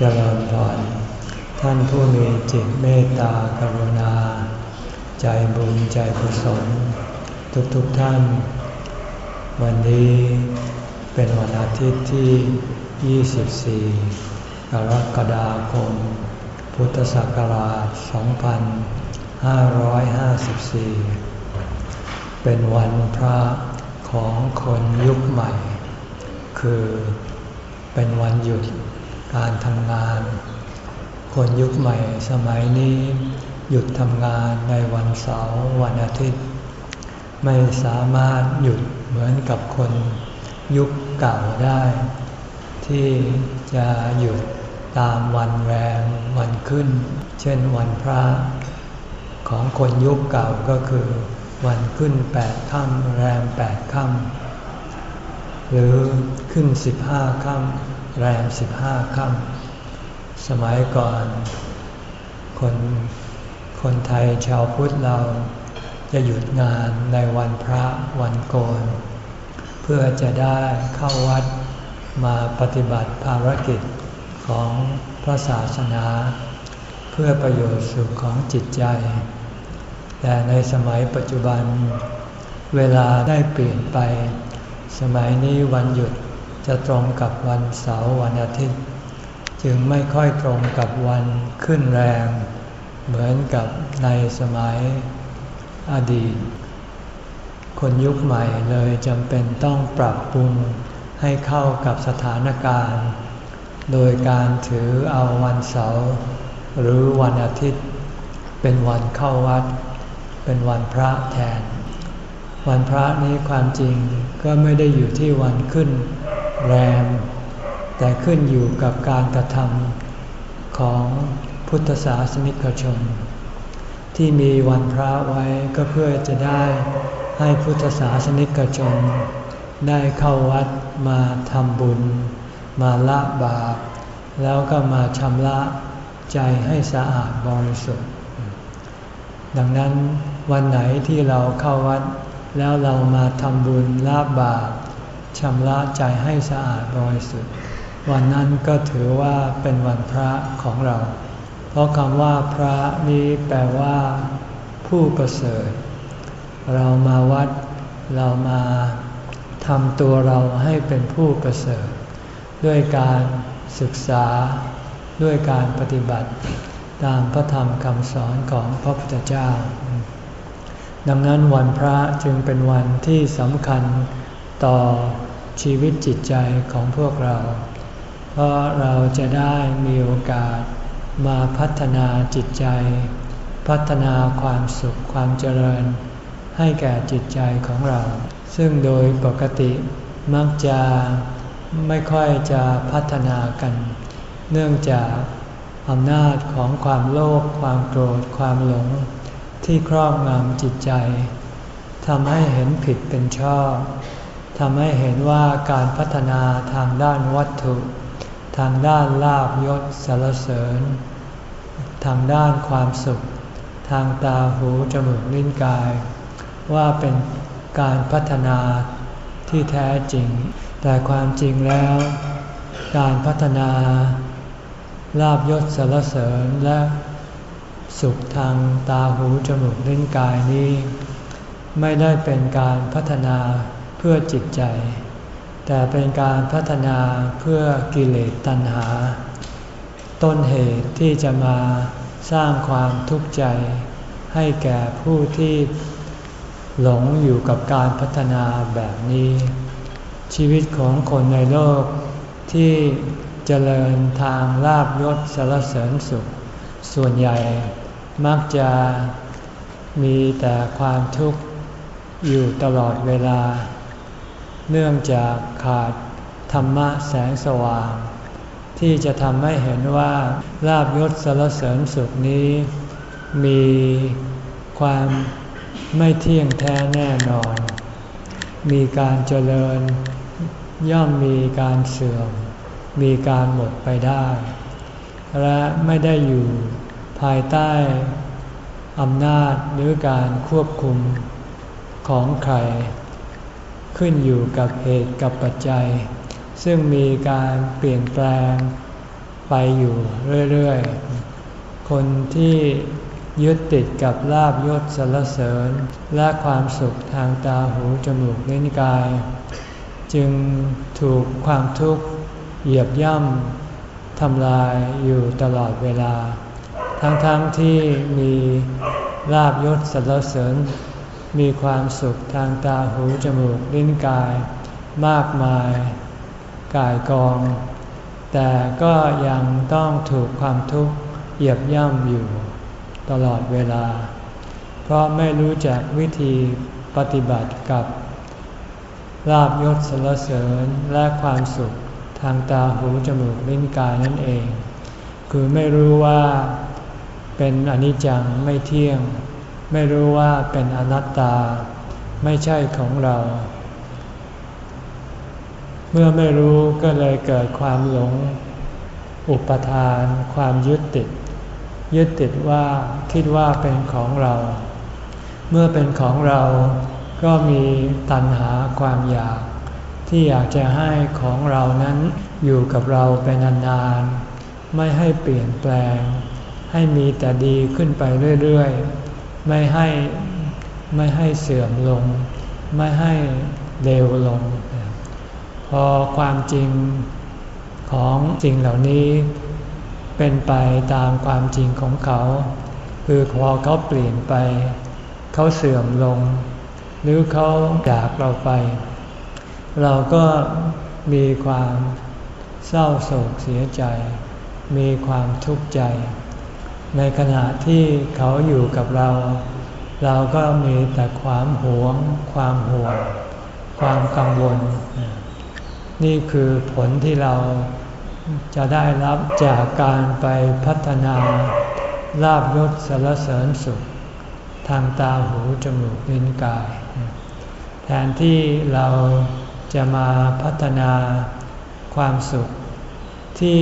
เจริญพรท่านผู้มีจิตเมตตากรุณา ใจบุญใจกุศลทุกๆทท่าน วันนี้เป็นวันอาทิตย์ที่ 24 กรกฎาคม พุทธศักราช 2554 เป็นวันพระของคนยุคใหม่ คือเป็นวันหยุด การทำงาน คนยุคใหม่สมัยนี้ หยุดทำงานในวันเสาร์วันอาทิตย์ ไม่สามารถหยุดเหมือนกับคนยุคเก่าได้ ที่จะหยุดตามวันแรมวันขึ้น เช่นวันพระของคนยุคเก่าก็คือ วันขึ้นแปดค่ำแรมแปดค่ำหรือขึ้นสิบห้าค่ำ แรมสิบห้าค่ำสมัยก่อน คนคนไทยชาวพุทธเราจะหยุดงานในวันพระวันโกน เพื่อจะได้เข้าวัดมาปฏิบัติภารกิจของพระศาสนา เพื่อประโยชน์สุขของจิตใจ แต่ในสมัยปัจจุบัน เวลาได้เปลี่ยนไป สมัยนี้วันหยุด จะตรงกับวันเสาร์วันอาทิตย์ จึงไม่ค่อยตรงกับวันขึ้นแรง เหมือนกับในสมัยอดีต คนยุคใหม่เลยจำเป็นต้องปรับปรุงให้เข้ากับสถานการณ์ โดยการถือเอาวันเสาร์หรือวันอาทิตย์ เป็นวันเข้าวัด เป็นวันพระแทน วันพระนี้ความจริงก็ไม่ได้อยู่ที่วันขึ้น แรมแต่ขึ้นอยู่กับการกระทำของพุทธศาสนิกชน ที่มีวันพระไว้ก็เพื่อจะได้ให้พุทธศาสนิกชน ได้เข้าวัดมาทำบุญ มาละบาป แล้วก็มาชำระใจให้สะอาดบริสุทธิ์ ดังนั้นวันไหนที่เราเข้าวัดแล้วเรามาทำบุญละบาป ชำระใจให้สะอาดบริสุทธิ์ วันนั้นก็ถือว่าเป็นวันพระของเรา เพราะคำว่าพระนี้แปลว่า ผู้ประเสริฐ เรามาวัด เรามาทำตัวเราให้เป็นผู้ประเสริฐ ด้วยการศึกษาด้วยการปฏิบัติ ตามพระธรรมคำสอนของพระพุทธเจ้า ดังนั้นวันพระจึงเป็นวันที่สำคัญ ต่อชีวิตจิตใจของพวกเรา เพราะเราจะได้มีโอกาสมาพัฒนาจิตใจ พัฒนาความสุขความเจริญ ให้แก่จิตใจของเรา ซึ่งโดยปกติมักจะไม่ค่อยจะพัฒนากัน เนื่องจากอำนาจของความโลภความโกรธความหลง ที่ครอบงำจิตใจทำให้เห็นผิดเป็นชอบ ทำให้เห็นว่าการพัฒนาทางด้านวัตถุ ทางด้านลาบยศสารเสริญ ทางด้านความสุข ทางตาหูจมูกลิ้นกาย ว่าเป็นการพัฒนาที่แท้จริง แต่ความจริงแล้ว การพัฒนาลาบยศสารเสริญและสุขทางตาหูจมูกลิ้นกายนี้ ไม่ได้เป็นการพัฒนา เพื่อจิตใจ แต่เป็นการพัฒนาเพื่อกิเลสตัณหา ต้นเหตุที่จะมาสร้างความทุกข์ใจ ให้แก่ผู้ที่หลงอยู่กับการพัฒนาแบบนี้ ชีวิตของคนในโลกที่เจริญทางลาบยศสารเสริญสุข ส่วนใหญ่มักจะมีแต่ความทุกข์อยู่ตลอดเวลา เนื่องจากขาดธรรมะแสงสว่าง ที่จะทำให้เห็นว่าลาบยศสารเสริญสุขนี้ มีความไม่เที่ยงแท้แน่นอน มีการเจริญ ย่อมมีการเสื่อม มีการหมดไปได้ และไม่ได้อยู่ภายใต้อำนาจหรือการควบคุมของใคร ขึ้นอยู่กับเหตุกับปัจจัย ซึ่งมีการเปลี่ยนแปลงไปอยู่เรื่อยๆ คนที่ยึดติดกับลาบยศสรรเสริญ และความสุขทางตาหูจมูกลิ้นกาย จึงถูกความทุกข์เหยียบย่ำทำลายอยู่ตลอดเวลา ทั้งๆทที่มีลาบยศสรรเสริญ มีความสุขทางตาหูจมูกลิ้นกาย มากมาย กายกอง แต่ก็ยังต้องถูกความทุกข์เหยียบย่ำอยู่ ตลอดเวลา เพราะไม่รู้จักวิธีปฏิบัติกับลาบยศสรเสริญและความสุขทางตาหูจมูกลิ้นกายนั่นเอง คือไม่รู้ว่าเป็นอนิจจังไม่เที่ยง ไม่รู้ว่าเป็นอนัตตา ไม่ใช่ของเรา เมื่อไม่รู้ก็เลยเกิดความหลง อุปทาน ความยึดติด ยึดติดว่าคิดว่าเป็นของเรา เมื่อเป็นของเราก็มีตัณหาความอยาก ที่อยากจะให้ของเรานั้นอยู่กับเราเป็นนานๆ ไม่ให้เปลี่ยนแปลง ให้มีแต่ดีขึ้นไปเรื่อยๆ ไม่ให้ไม่ให้เสื่อมลง ไม่ให้เลวลง พอความจริงของสิ่งเหล่านี้เป็นไปตามความจริงของเขา คือพอเขาเปลี่ยนไป เขาเสื่อมลง หรือเขาจากเราไป เราก็มีความเศร้าโศกเสียใจ มีความทุกข์ใจ ในขณะที่เขาอยู่กับเรา เราก็มีแต่ความหวง ความห่วง ความกังวล นี่คือผลที่เราจะได้รับจากการไปพัฒนาลาบยศสารเสริญสุข ทางตาหูจมูกลิ้นกาย แทนที่เราจะมาพัฒนาความสุขที่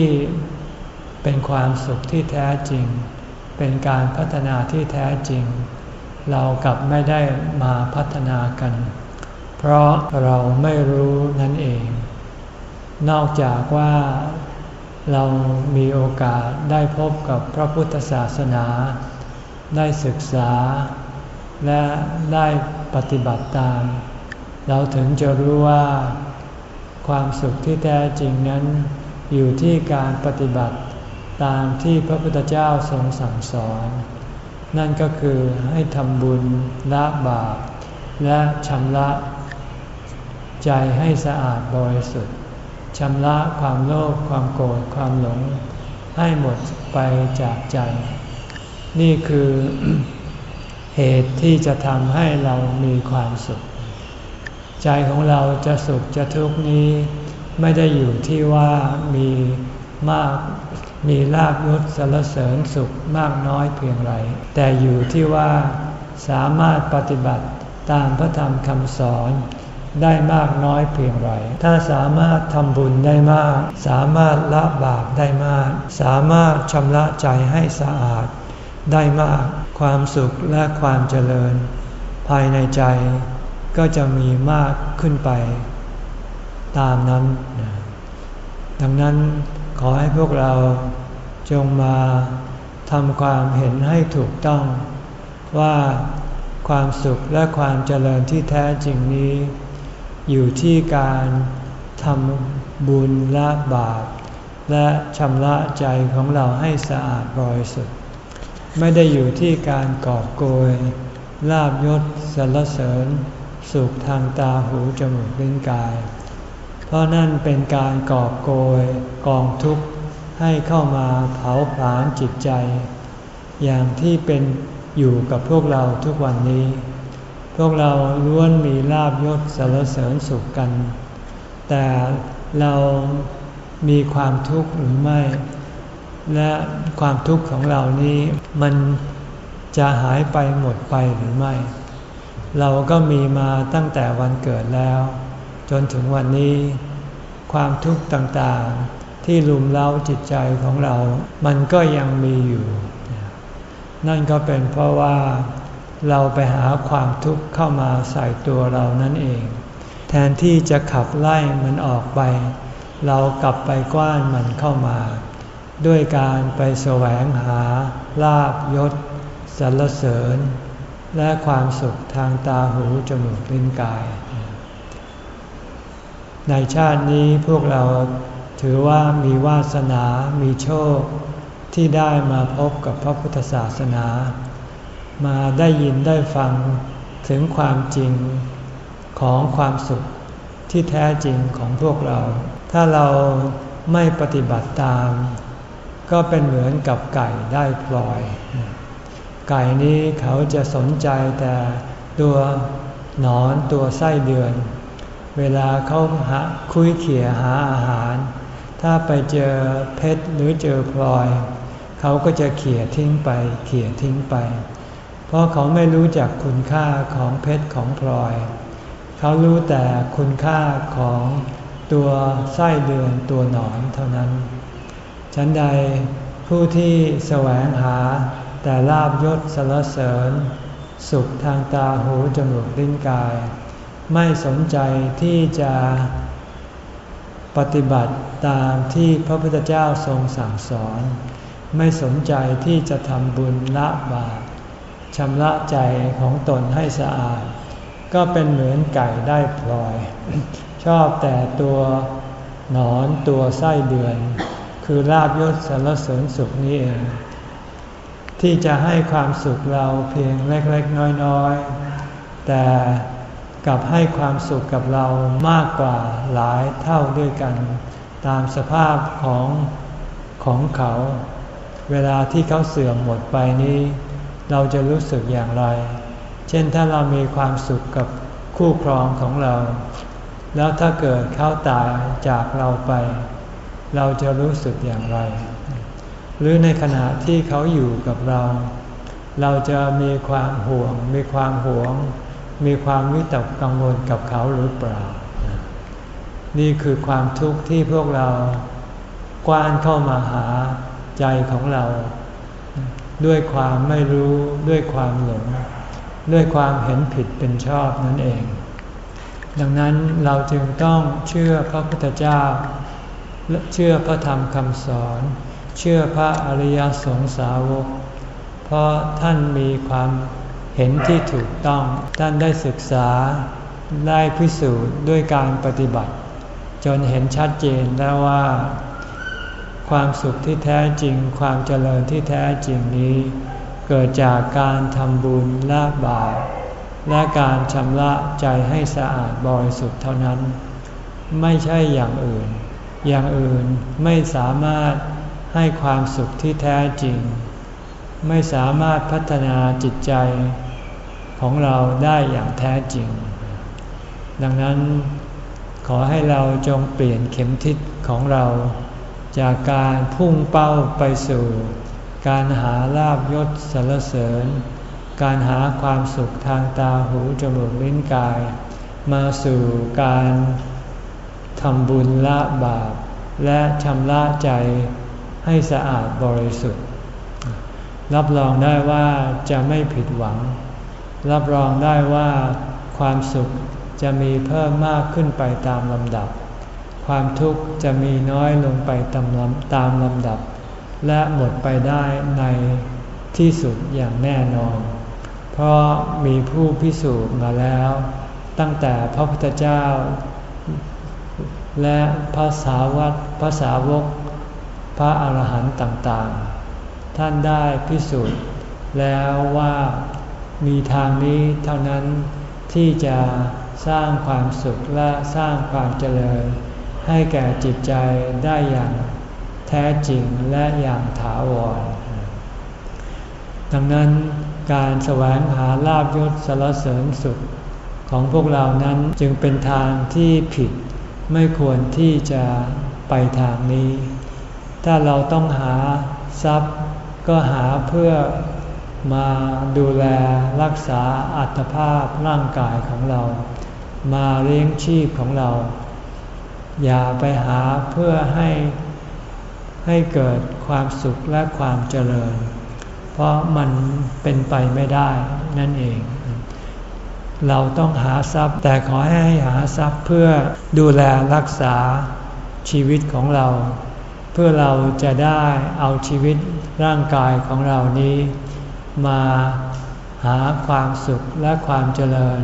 เป็นความสุขที่แท้จริง เป็นการพัฒนาที่แท้จริง เรากลับไม่ได้มาพัฒนากัน เพราะเราไม่รู้นั่นเอง นอกจากว่าเรามีโอกาสได้พบกับพระพุทธศาสนา ได้ศึกษา และได้ปฏิบัติตาม เราถึงจะรู้ว่า ความสุขที่แท้จริงนั้น อยู่ที่การปฏิบัติ ตามที่พระพุทธเจ้าทรงสั่งสอน นั่นก็คือให้ทำบุญละบาปและชำระใจให้สะอาดบริสุทธิ์ชำระความโลภความโกรธความหลง ให้หมดไปจากใจ นี่คือเหตุที่จะทำให้เรามีความสุข ใจของเราจะสุขจะทุกข์นี้ ไม่ได้อยู่ที่ว่ามีมาก มีลาบยศสรรเสริญสุขมากน้อยเพียงไร แต่อยู่ที่ว่าสามารถปฏิบัติตามพระธรรมคำสอนได้มากน้อยเพียงไร ถ้าสามารถทำบุญได้มาก สามารถละบาปได้มาก สามารถชำระใจให้สะอาด ได้มาก ความสุขและความเจริญ ภายในใจก็จะมีมากขึ้นไป ตามนั้น ดังนั้น ขอให้พวกเราจงมาทำความเห็นให้ถูกต้อง ว่าความสุขและความเจริญที่แท้จริงนี้ อยู่ที่การทำบุญละบาป และชำระใจของเราให้สะอาดบริสุทธิ์ไม่ได้อยู่ที่การกอบโกยลาบยศสรรเสริญ สุขทางตาหูจมูกลิ้นกาย ราะนั่นเป็นการกอบโกยกองทุกข์ให้เข้ามาเผาผลาญจิตใจ อย่างที่เป็นอยู่กับพวกเราทุกวันนี้ พวกเราล้วนมีลาบยศสารเสริญสุขกัน แต่เรามีความทุกข์หรือไม่ และความทุกข์ของเรานี้มันจะหายไปหมดไปหรือไม่ เราก็มีมาตั้งแต่วันเกิดแล้ว จนถึงวันนี้ ความทุกข์ต่างๆ ที่ลุมเล้าจิตใจของเรา มันก็ยังมีอยู่ นั่นก็เป็นเพราะว่าเราไปหาความทุกข์เข้ามาใส่ตัวเรานั่นเอง แทนที่จะขับไล่มันออกไป เรากลับไปกว้านมันเข้ามา ด้วยการไปแสวงหาลาบยศสรรเสริญ และความสุขทางตาหูจมูกลิ้นกาย ในชาตินี้พวกเราถือว่ามีวาสนา มีโชค ที่ได้มาพบกับพระพุทธศาสนา มาได้ยินได้ฟังถึงความจริงของความสุขที่แท้จริงของพวกเรา ถ้าเราไม่ปฏิบัติตาม ก็เป็นเหมือนกับไก่ได้พลอย ไก่นี้เขาจะสนใจแต่ตัวหนอนตัวไส้เดือน เวลาเขาหาคุยเขี่ยหาอาหาร ถ้าไปเจอเพชรหรือเจอพลอย เขาก็จะเขี่ยทิ้งไป เขี่ยทิ้งไป เพราะเขาไม่รู้จักคุณค่าของเพชรของพลอย เขารู้แต่คุณค่าของตัวไส้เดือนตัวหนอนเท่านั้น ฉันใดผู้ที่แสวงหาแต่ลาบยศสรรเสริญ สุขทางตาหูจมูกลิ้นกาย ไม่สนใจที่จะปฏิบัติตามที่พระพุทธเจ้าทรงสั่งสอน ไม่สนใจที่จะทำบุญละบาปชำระใจของตนให้สะอาด ก็เป็นเหมือนไก่ได้พลอย ชอบแต่ตัวหนอนตัวไส้เดือน คือลาบยศสารเสริญสุขนี้เองที่จะให้ความสุขเราเพียงเล็กๆน้อยๆ แต่ กลับให้ความสุขกับเรามากกว่าหลายเท่าด้วยกัน ตามสภาพของของเขา เวลาที่เขาเสื่อมหมดไปนี้ เราจะรู้สึกอย่างไร เช่นถ้าเรามีความสุขกับคู่ครองของเรา แล้วถ้าเกิดเขาตายจากเราไป เราจะรู้สึกอย่างไร หรือในขณะที่เขาอยู่กับเรา เราจะมีความห่วง มีความหวง มีความวิตกกังวลกับเขาหรือเปล่า นี่คือความทุกข์ที่พวกเรากว้านเข้ามาหาใจของเรา ด้วยความไม่รู้ด้วยความหลง ด้วยความเห็นผิดเป็นชอบนั่นเอง ดังนั้นเราจึงต้องเชื่อพระพุทธเจ้าเชื่อพระธรรมคำสอน เชื่อพระอริยสงสาวก เพราะท่านมีความ เห็นที่ถูกต้อง ท่านได้ศึกษาได้พิสูจน์ด้วยการปฏิบัติ จนเห็นชัดเจนแล้วว่า ความสุขที่แท้จริง ความเจริญที่แท้จริงนี้ เกิดจากการทำบุญละบาปและการชำระใจให้สะอาดบริสุทธิ์เท่านั้น ไม่ใช่อย่างอื่น อย่างอื่นไม่สามารถให้ความสุขที่แท้จริง ไม่สามารถพัฒนาจิตใจ ของเราได้อย่างแท้จริง ดังนั้นขอให้เราจงเปลี่ยนเข็มทิศของเรา จากการพุ่งเป้าไปสู่ การหาลาบยศสรรเสริญ การหาความสุขทางตาหูจมูกลิ้นกาย มาสู่การทำบุญละบาป และชำระใจให้สะอาดบริสุทธิ์ รับรองได้ว่าจะไม่ผิดหวัง รับรองได้ว่า ความสุขจะมีเพิ่มมากขึ้นไปตามลำดับ ความทุกข์จะมีน้อยลงไปตามลำดับ และหมดไปได้ในที่สุดอย่างแน่นอน เพราะมีผู้พิสูจน์มาแล้ว ตั้งแต่พระพุทธเจ้า และพระสาวกพระสาวก พระอรหันต์ต่างๆ ท่านได้พิสูจน์แล้วว่า มีทางนี้เท่านั้นที่จะสร้างความสุขและสร้างความเจริญ ให้แก่จิตใจได้อย่างแท้จริงและอย่างถาวร ดังนั้นการแสวงหาลาบยศสารเสริญสุขของพวกเรานั้นจึงเป็นทางที่ผิดไม่ควรที่จะไปทางนี้ ถ้าเราต้องหาทรัพย์ก็หาเพื่อ มาดูแลรักษาอัตภาพร่างกายของเรา มาเลี้ยงชีพของเรา อย่าไปหาเพื่อให้ให้เกิดความสุขและความเจริญ เพราะมันเป็นไปไม่ได้นั่นเอง เราต้องหาทรัพย์ แต่ขอให้หาทรัพย์เพื่อดูแลรักษาชีวิตของเรา เพื่อเราจะได้เอาชีวิตร่างกายของเรานี้ มาหาความสุขและความเจริญ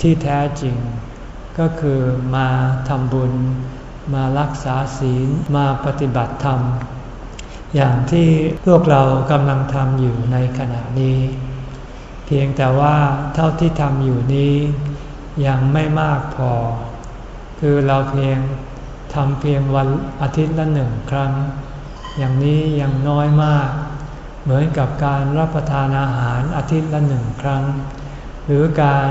ที่แท้จริง ก็คือมาทำบุญ มารักษาศีลมาปฏิบัติธรรม อย่างที่พวกเรากำลังทำอยู่ในขณะนี้ เพียงแต่ว่าเท่าที่ทำอยู่นี้ยังไม่มากพอ คือเราเพียงทำเพียงวันอาทิตย์ละหนึ่งครั้ง อย่างนี้ยังน้อยมาก เหมือนกับการรับประทานอาหารอาทิตย์ละหนึ่งครั้ง หรือการ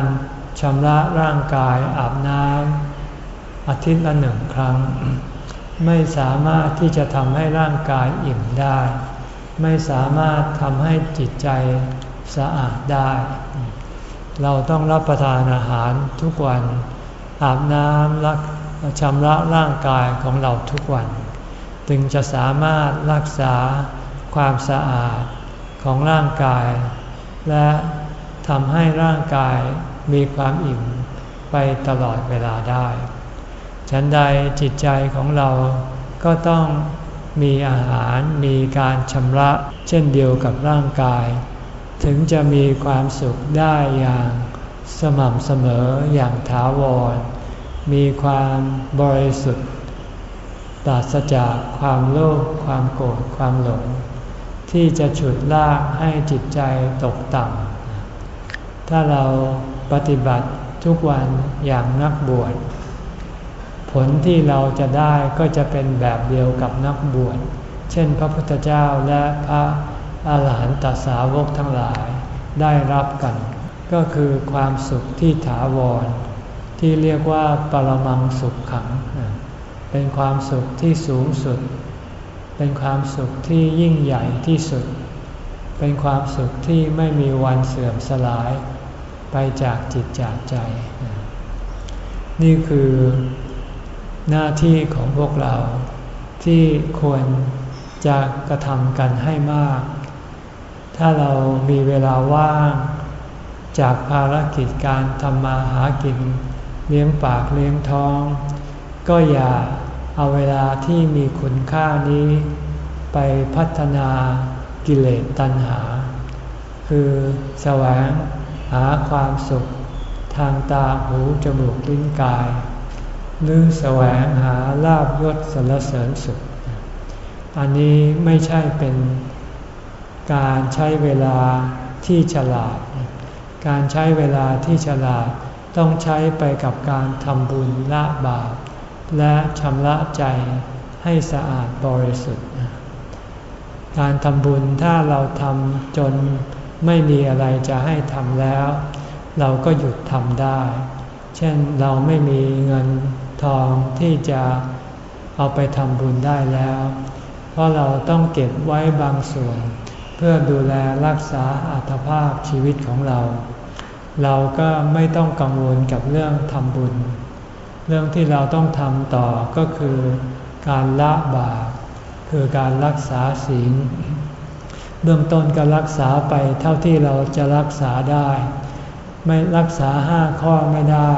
ชำระร่างกายอาบน้ำอาทิตย์ละหนึ่งครั้ง ไม่สามารถที่จะทำให้ร่างกายอิ่มได้ ไม่สามารถทำให้จิตใจสะอาดได้ เราต้องรับประทานอาหารทุกวัน อาบน้ำรักชำระร่างกายของเราทุกวัน จึงจะสามารถรักษา ความสะอาดของร่างกาย และทำให้ร่างกายมีความอิ่มไปตลอดเวลาได้ ฉันใดจิตใจของเราก็ต้องมีอาหารมีการชำระเช่นเดียวกับร่างกาย ถึงจะมีความสุขได้อย่างสม่ำเสมออย่างถาวร มีความบริสุทธิ์ปราศจากความโลภความโกรธความหลง ที่จะฉุดลากให้จิตใจตกต่ำ ถ้าเราปฏิบัติทุกวันอย่างนักบวช ผลที่เราจะได้ก็จะเป็นแบบเดียวกับนักบวช เช่นพระพุทธเจ้าและพระอาหารหันตสาวกทั้งหลายได้รับกัน ก็คือความสุขที่ถาวร ที่เรียกว่าปรมังสุขขัง เป็นความสุขที่สูงสุด เป็นความสุขที่ยิ่งใหญ่ที่สุด เป็นความสุขที่ไม่มีวันเสื่อมสลายไปจากจิตจากใจ นี่คือหน้าที่ของพวกเราที่ควรจะกระทำกันให้มาก ถ้าเรามีเวลาว่าง จากภารกิจการทำมาหากิน เลี้ยงปากเลี้ยงท้อง ก็อย่า เอาเวลาที่มีคุณค่านี้ไปพัฒนากิเลสตัณหา คือแสวงหาความสุขทางตาหูจมูกลิ้นกาย หรือแสวงหาลาบยศสรรเสริญสุข อันนี้ไม่ใช่เป็นการใช้เวลาที่ฉลาด การใช้เวลาที่ฉลาดต้องใช้ไปกับการทำบุญละบาป และชำระใจให้สะอาดบริสุทธิ์ การทำบุญถ้าเราทำจนไม่มีอะไรจะให้ทำแล้ว เราก็หยุดทำได้ เช่นเราไม่มีเงินทองที่จะเอาไปทำบุญได้แล้ว เพราะเราต้องเก็บไว้บางส่วน เพื่อดูแลรักษาอัตภาพชีวิตของเรา เราก็ไม่ต้องกังวลกับเรื่องทำบุญ เรื่องที่เราต้องทำต่อก็คือการละบาปคือการรักษาศีลเบื้องต้นก็รักษาไปเท่าที่เราจะรักษาได้ ไม่รักษาห้าข้อไม่ได้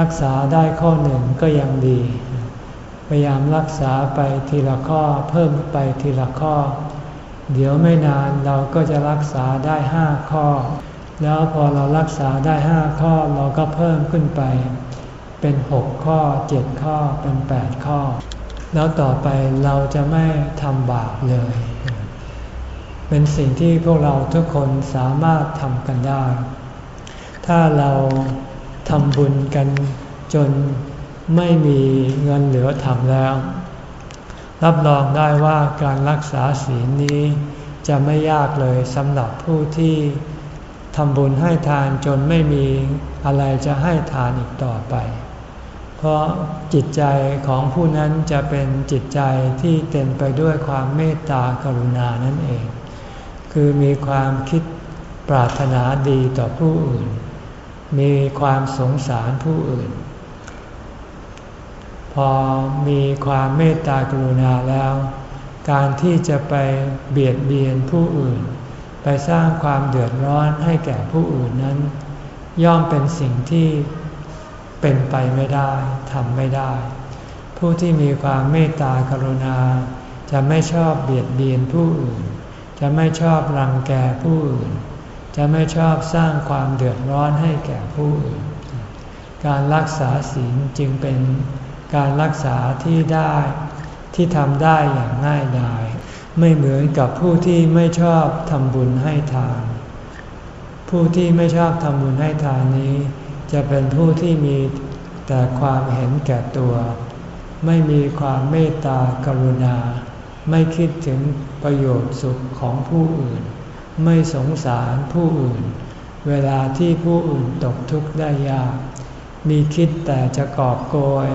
รักษาได้ข้อหนึ่งก็ยังดี พยายามรักษาไปทีละข้อเพิ่มไปทีละข้อ เดี๋ยวไม่นานเราก็จะรักษาได้ห้าข้อ แล้วพอเรารักษาได้ห้าข้อเราก็เพิ่มขึ้นไป เป็นหกข้อเจ็ดข้อเป็นแปดข้อ แล้วต่อไปเราจะไม่ทำบาปเลย เป็นสิ่งที่พวกเราทุกคนสามารถทำกันได้ ถ้าเราทำบุญกันจนไม่มีเงินเหลือทำแล้ว รับรองได้ว่าการรักษาศีลนี้จะไม่ยากเลยสำหรับผู้ที่ทำบุญให้ทานจนไม่มีอะไรจะให้ทานอีกต่อไป เพราะจิตใจของผู้นั้นจะเป็นจิตใจที่เต็มไปด้วยความเมตตากรุณานั่นเอง คือมีความคิดปรารถนาดีต่อผู้อื่น มีความสงสารผู้อื่น พอมีความเมตตากรุณาแล้ว การที่จะไปเบียดเบียนผู้อื่น ไปสร้างความเดือดร้อนให้แก่ผู้อื่นนั้น ย่อมเป็นสิ่งที่ เป็นไปไม่ได้ทำไม่ได้ ผู้ที่มีความเมตตากรุณา จะไม่ชอบเบียดเบียนผู้อื่น จะไม่ชอบรังแกผู้อื่น จะไม่ชอบสร้างความเดือดร้อนให้แก่ผู้อื่น การรักษาศีลจึงเป็นการรักษาที่ได้ที่ทำได้อย่างง่ายดายไม่เหมือนกับผู้ที่ไม่ชอบทำบุญให้ทาน ผู้ที่ไม่ชอบทำบุญให้ทานนี้ จะเป็นผู้ที่มีแต่ความเห็นแก่ตัว ไม่มีความเมตตากรุณา ไม่คิดถึงประโยชน์สุขของผู้อื่น ไม่สงสารผู้อื่น เวลาที่ผู้อื่นตกทุกข์ได้ยาก มีคิดแต่จะกอบโกย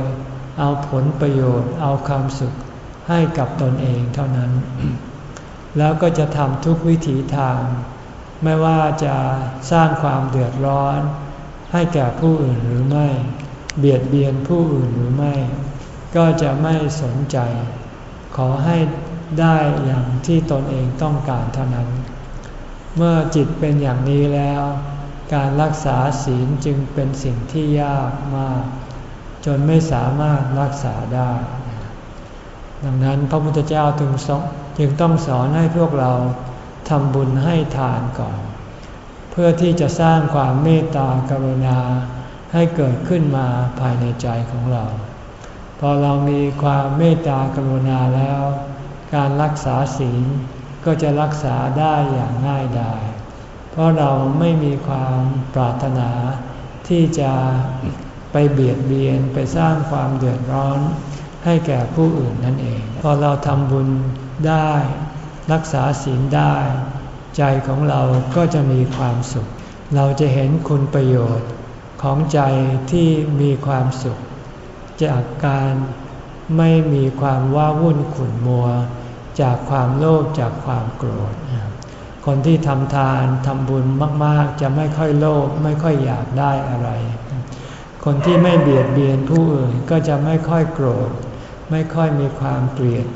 เอาผลประโยชน์เอาความสุขให้กับตนเองเท่านั้น แล้วก็จะทำทุกวิถีทาง ไม่ว่าจะสร้างความเดือดร้อน ให้แก่ผู้อื่นหรือไม่ เบียดเบียนผู้อื่นหรือไม่ ก็จะไม่สนใจ ขอให้ได้อย่างที่ตนเองต้องการเท่านั้น เมื่อจิตเป็นอย่างนี้แล้ว การรักษาศีลจึงเป็นสิ่งที่ยากมาก จนไม่สามารถรักษาได้ ดังนั้นพระพุทธเจ้าถึงจึงต้องสอนให้พวกเราทำบุญให้ทานก่อน เพื่อที่จะสร้างความเมตตากรุณาให้เกิดขึ้นมาภายในใจของเรา พอเรามีความเมตตากรุณาแล้ว การรักษาศีลก็จะรักษาได้อย่างง่ายดายเพราะเราไม่มีความปรารถนาที่จะไปเบียดเบียนไปสร้างความเดือดร้อนให้แก่ผู้อื่นนั่นเอง พอเราทำบุญได้ รักษาศีลได้ ใจของเราก็จะมีความสุข เราจะเห็นคุณประโยชน์ของใจที่มีความสุข จากการไม่มีความว้าวุ่นขุ่นมัว จากความโลภจากความโกรธ คนที่ทำทานทำบุญมาก ๆ จะไม่ค่อยโลภไม่ค่อยอยากได้อะไร คนที่ไม่เบียดเบียนผู้อื่นก็จะไม่ค่อยโกรธ ไม่ค่อยมีความเกลียด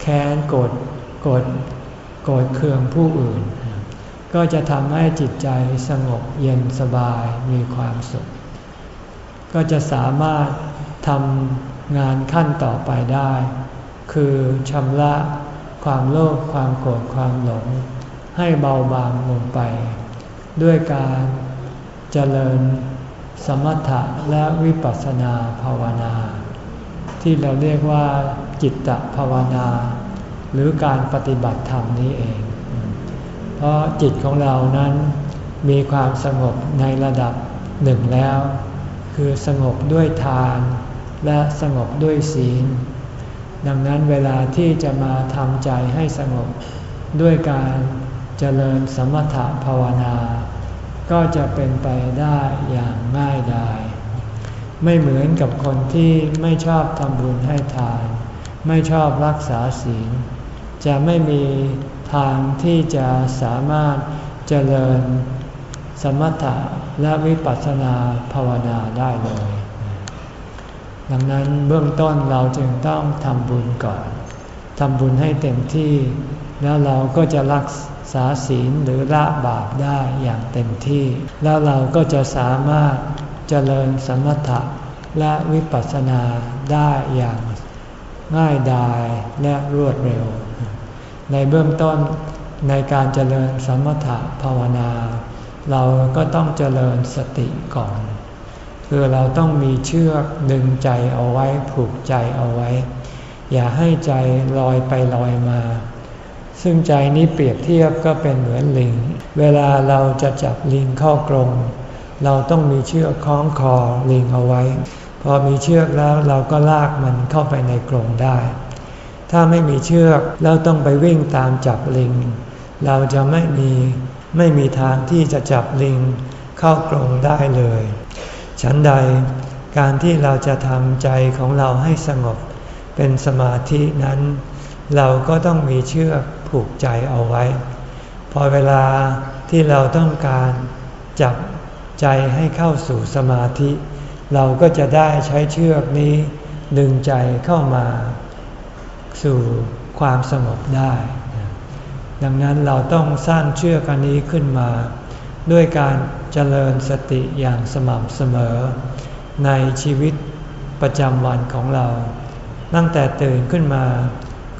แค้นโกรธโกรธ โกรธเคืองผู้อื่น ก็จะทำให้จิตใจสงบเย็นสบายมีความสุข ก็จะสามารถทำงานขั้นต่อไปได้ คือชำระความโลภความโกรธความหลง ให้เบาบางลงไป ด้วยการเจริญสมถะและวิปัสสนาภาวนา ที่เราเรียกว่าจิตตภาวนา หรือการปฏิบัติธรรมนี้เอง เพราะจิตของเรานั้นมีความสงบในระดับหนึ่งแล้ว คือสงบด้วยทานและสงบด้วยศีล ดังนั้นเวลาที่จะมาทำใจให้สงบด้วยการเจริญสมถะภาวนา ก็จะเป็นไปได้อย่างง่ายดาย ไม่เหมือนกับคนที่ไม่ชอบทำบุญให้ทาน ไม่ชอบรักษาศีล จะไม่มีทางที่จะสามารถเจริญสมถะและวิปัสสนาภาวนาได้เลย ดังนั้นเบื้องต้นเราจึงต้องทำบุญก่อนทำบุญให้เต็มที่ แล้วเราก็จะรักษาศีลหรือละบาปได้อย่างเต็มที่ แล้วเราก็จะสามารถเจริญสมถะและวิปัสสนาได้อย่างง่ายดายและรวดเร็ว ในเบื้องต้นในการเจริญสมถะภาวนา เราก็ต้องเจริญสติก่อน คือเราต้องมีเชือกดึงใจเอาไว้ผูกใจเอาไว้ อย่าให้ใจลอยไปลอยมา ซึ่งใจนี้เปรียบเทียบก็เป็นเหมือนลิง เวลาเราจะจับลิงเข้ากรงเราต้องมีเชือกคล้องคอลิงเอาไว้ พอมีเชือกแล้วเราก็ลากมันเข้าไปในกรงได้ ถ้าไม่มีเชือกเราต้องไปวิ่งตามจับลิง เราจะไม่มีไม่มีทางที่จะจับลิงเข้ากรงได้เลย ฉันใดการที่เราจะทำใจของเราให้สงบเป็นสมาธินั้น เราก็ต้องมีเชือกผูกใจเอาไว้ พอเวลาที่เราต้องการจับใจให้เข้าสู่สมาธิ เราก็จะได้ใช้เชือกนี้ดึงใจเข้ามา สู่ความสงบได้ ดังนั้นเราต้องสร้างเชื่อกันนี้ขึ้นมา ด้วยการเจริญสติอย่างสม่ำเสมอ ในชีวิตประจำวันของเรา ตั้งแต่ตื่นขึ้นมา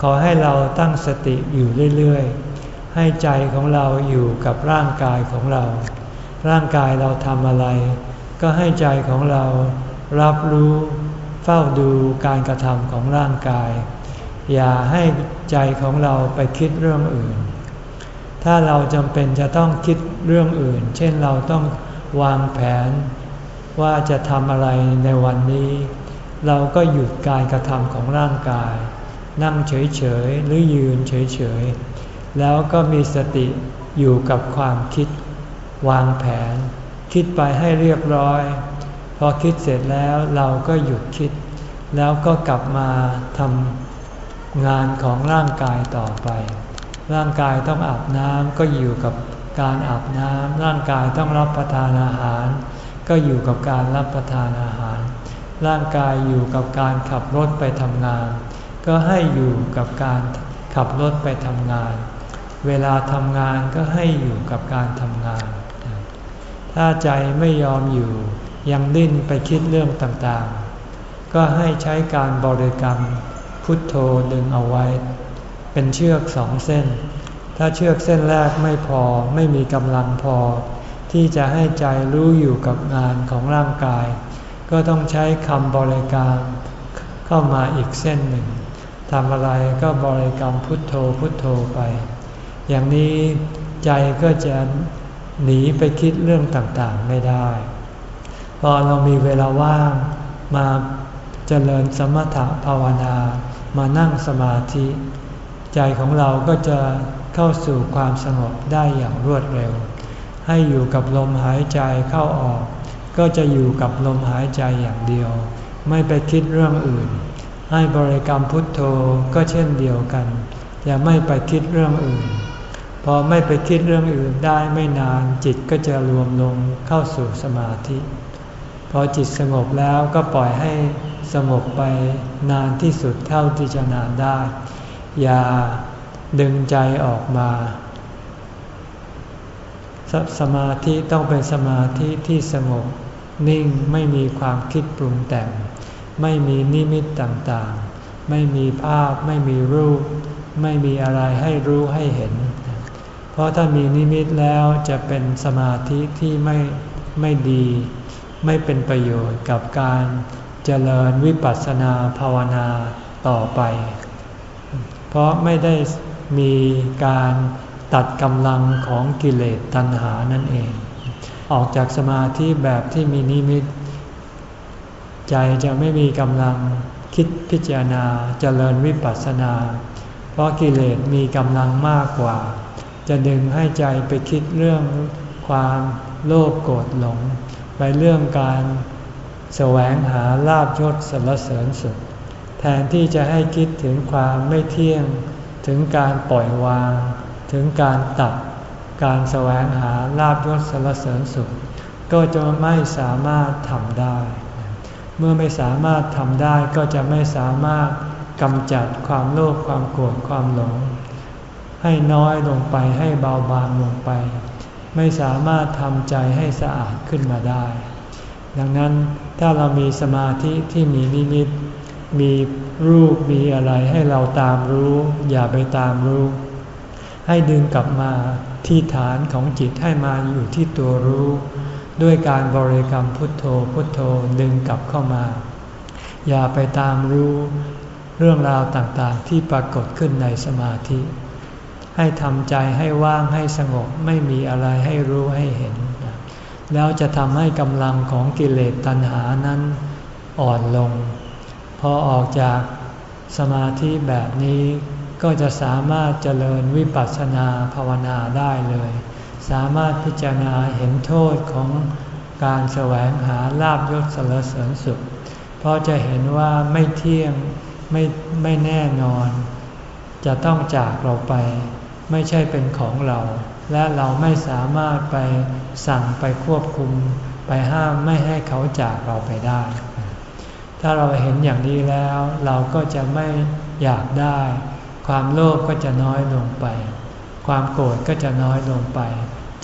ขอให้เราตั้งสติอยู่เรื่อยๆ ให้ใจของเราอยู่กับร่างกายของเรา ร่างกายเราทำอะไร ก็ให้ใจของเรารับรู้เฝ้าดูการกระทำของร่างกาย อย่าให้ใจของเราไปคิดเรื่องอื่น ถ้าเราจำเป็นจะต้องคิดเรื่องอื่น เช่นเราต้องวางแผนว่าจะทำอะไรในวันนี้ เราก็หยุดการกระทำของร่างกาย นั่งเฉยๆ หรือยืนเฉยๆ แล้วก็มีสติอยู่กับความคิด วางแผน คิดไปให้เรียบร้อย พอคิดเสร็จแล้วเราก็หยุดคิด แล้วก็กลับมาทำ งานของร่างกายต่อไป ร่างกายต้องอาบน้ำก็อยู่กับการอาบน้ำร่างกายต้องรับประทานอาหาร ก็อยู่กับการรับประทานอาหาร ร่างกายอยู่กับการขับรถไปทำงาน ก็ให้อยู่กับการขับรถไปทำงาน เวลาทำงานก็ให้อยู่กับการทำงาน ถ้าใจไม่ยอมอยู่ยังดิ้นไปคิดเรื่องต่างๆ ก็ให้ใช้การบริกรรม พุทโธดึงเอาไว้ เป็นเชือกสองเส้น ถ้าเชือกเส้นแรกไม่พอไม่มีกำลังพอ ที่จะให้ใจรู้อยู่กับงานของร่างกาย ก็ต้องใช้คำบริกรรมเข้ามาอีกเส้นหนึ่งทำอะไรก็บริกรรมพุทโธพุทโธไป อย่างนี้ใจก็จะหนีไปคิดเรื่องต่างๆไม่ได้ พอเรามีเวลาว่างมาเจริญสมถะภาวนา มานั่งสมาธิ ใจของเราก็จะเข้าสู่ความสงบได้อย่างรวดเร็ว ให้อยู่กับลมหายใจเข้าออก ก็จะอยู่กับลมหายใจอย่างเดียว ไม่ไปคิดเรื่องอื่น ให้บริกรรมพุทโธก็เช่นเดียวกัน อย่าไม่ไปคิดเรื่องอื่น พอไม่ไปคิดเรื่องอื่นได้ไม่นานจิตก็จะรวมลงเข้าสู่สมาธิ พอจิตสงบแล้วก็ปล่อยให้ สงบไปนานที่สุดเท่าที่จะนานได้ อย่าดึงใจออกมาสสมาธิต้องเป็นสมาธิที่สงบนิ่งไม่มีความคิดปรุงแต่ง ไม่มีนิมิตต่างๆ ไม่มีภาพ ไม่มีรูป ไม่มีอะไรให้รู้ให้เห็น เพราะถ้ามีนิมิตแล้วจะเป็นสมาธิที่ไม่ไม่ดี ไม่เป็นประโยชน์กับการ จริญวิปัสสนาภาวนาต่อไป เพราะไม่ได้มีการตัดกำลังของกิเลสตัณหานั่นเอง ออกจากสมาธิแบบที่มีนิมิต ใจจะไม่มีกำลังคิดพิจารณาเจริญวิปัสสนา เพราะกิเลสมีกำลังมากกว่า จะดึงให้ใจไปคิดเรื่องความโลภโกรธหลง ไปเรื่องการ แสวงหาลาบยศสรรเสริญสุดแทนที่จะให้คิดถึงความไม่เที่ยง ถึงการปล่อยวาง ถึงการตัด การแสวงหาลาบยศสรรเสริญสุข ก็จะไม่สามารถทำได้ เมื่อไม่สามารถทำได้ก็จะไม่สามารถกำจัดความโลภความโกรธความหลง ให้น้อยลงไปให้เบาบางลงไป ไม่สามารถทำใจให้สะอาดขึ้นมาได้ ดังนั้นถ้าเรามีสมาธิที่มีนิมิต มีรูปมีอะไรให้เราตามรู้ อย่าไปตามรู้ ให้ดึงกลับมาที่ฐานของจิตให้มาอยู่ที่ตัวรู้ ด้วยการบริกรรมพุทโธพุทโธดึงกลับเข้ามา อย่าไปตามรู้เรื่องราวต่างๆที่ปรากฏขึ้นในสมาธิ ให้ทำใจให้ว่างให้สงบไม่มีอะไรให้รู้ให้เห็น แล้วจะทำให้กำลังของกิเลสตัณหานั้นอ่อนลง พอออกจากสมาธิแบบนี้ก็จะสามารถเจริญวิปัสสนาภาวนาได้เลย สามารถพิจารณาเห็นโทษของการแสวงหาลาบยศสรเสริญสุข เพราะจะเห็นว่าไม่เที่ยงไม่ไม่แน่นอน จะต้องจากเราไป ไม่ใช่เป็นของเรา และเราไม่สามารถไปสั่งไปควบคุม ไปห้ามไม่ให้เขาจากเราไปได้ ถ้าเราเห็นอย่างนี้แล้ว เราก็จะไม่อยากได้ ความโลภกก็จะน้อยลงไป ความโกรธก็จะน้อยลงไป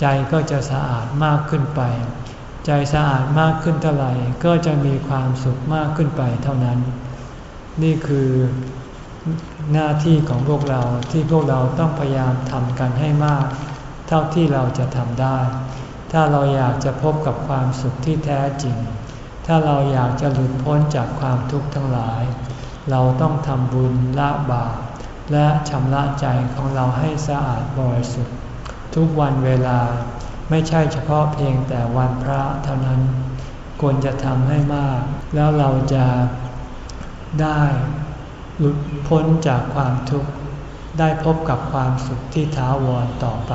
ใจก็จะสะอาดมากขึ้นไป ใจสะอาดมากขึ้นเท่าไหร่ ก็จะมีความสุขมากขึ้นไปเท่านั้น นี่คือหน้าที่ของพวกเราที่พวกเราต้องพยายามทำกันให้มาก เท่าที่เราจะทำได้ ถ้าเราอยากจะพบกับความสุขที่แท้จริง ถ้าเราอยากจะหลุดพ้นจากความทุกข์ทั้งหลาย เราต้องทำบุญละบาปและชำระใจของเราให้สะอาดบริสุทธิ์ทุกวันเวลาไม่ใช่เฉพาะเพียงแต่วันพระเท่านั้น ควรจะทำให้มาก แล้วเราจะได้หลุดพ้นจากความทุกข์ ได้พบกับความสุขที่ท้าวรต่อไป